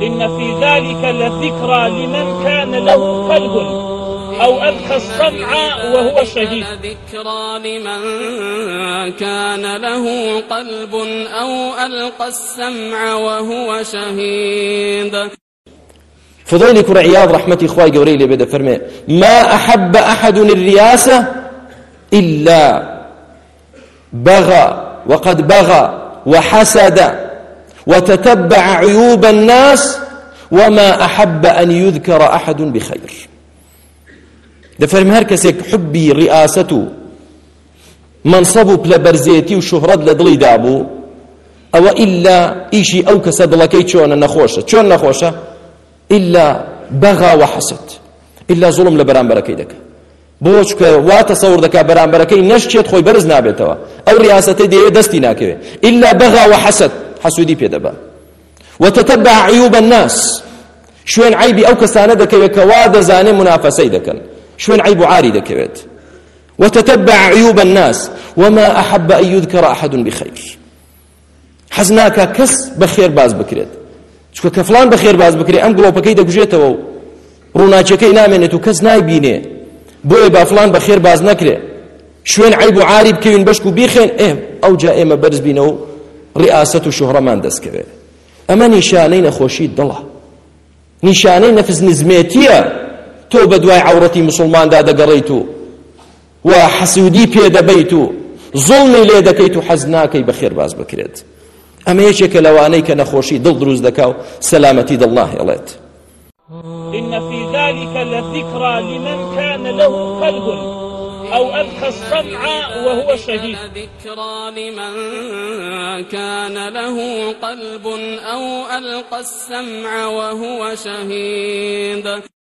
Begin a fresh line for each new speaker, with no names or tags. إن في ذلك لذكرى لمن كان له قلب أو ألقى السمع وهو شهيد ذكرى لمن
كان له قلب أو ألقى السمع وهو شهيد
فضيل كر عياض رحمتي إخوائي قوري لي بدأ فرمي ما أحب أحد الرياسة إلا بغى وقد بغى وحسد وتتبع عيوب الناس وما أحب أن يذكر أحد بخير دەفەرم هەر کەسێک حبی ڕاست و منصب و پلەبەرزێتی و شوهرەت لە دڵی دابوو ئەوە ئللا ئیشی ئەو کەسە دڵەکەی چۆنە نەخۆشە چۆن نەخۆشە ئللا بەغاوە حەسەت ئللا زوڵم لە بەرامبەرەکەی دەکە بۆچکە واتە سەور دەکا بەرامبەرەکەی نەشتێت خۆی بەرز نابێتەوە ئەو ڕاستەی دەیە دەستی ناکەوێت ئللا بەغاوە حەسەت حسودی پێدەبا وتتبع عیوب الناس شوێن عیبی ئەو کەسانە دەکەوێت کە وا دەزانێ منافەسەی دەکەن شوێن عیب و عاری دەکەوێت وتتبع عیوب الناس وما أحب أن يذكر أحد بخير حەز ناکە کەس بە خێر باز بکرێت چکە کە فلان بە خێر باز بکرێت ئەم گڵۆپەکەی دەگوژێتەوە و ڕووناچەکەی نامێنێت و کەس نایبینێ بۆیە با فلان بە خێر باز نەکرێ شوێن عیب و عاری بکەوین بەشک و بیخێن ئێ ئەو جا ئێمە بەرزبینەوە ڕیاست و شوهڕەمان دەستکەوێت ئەمە نیشانەی نەخۆشی دڵە نیشانەی نەفس نزمێتیە تۆ بە دوای عورەتی مسلماندا دەگەڕیت و و حەسیودی پێدەبیت و زڵمی لێ دەکەیت و حەز ناکەی بە خێرباز بکرێت ئەمە یەکێکە لەوانەی کە نەخۆشی دڵ دروست دەکا و سەلامەتی دڵ ناهێڵێت
إن في ذلك لذكرى لمن كان له قلب أو ألقى السمع وهو شهيد ذكرى
لمن كان له قلب أو ألقى السمع وهو شهيد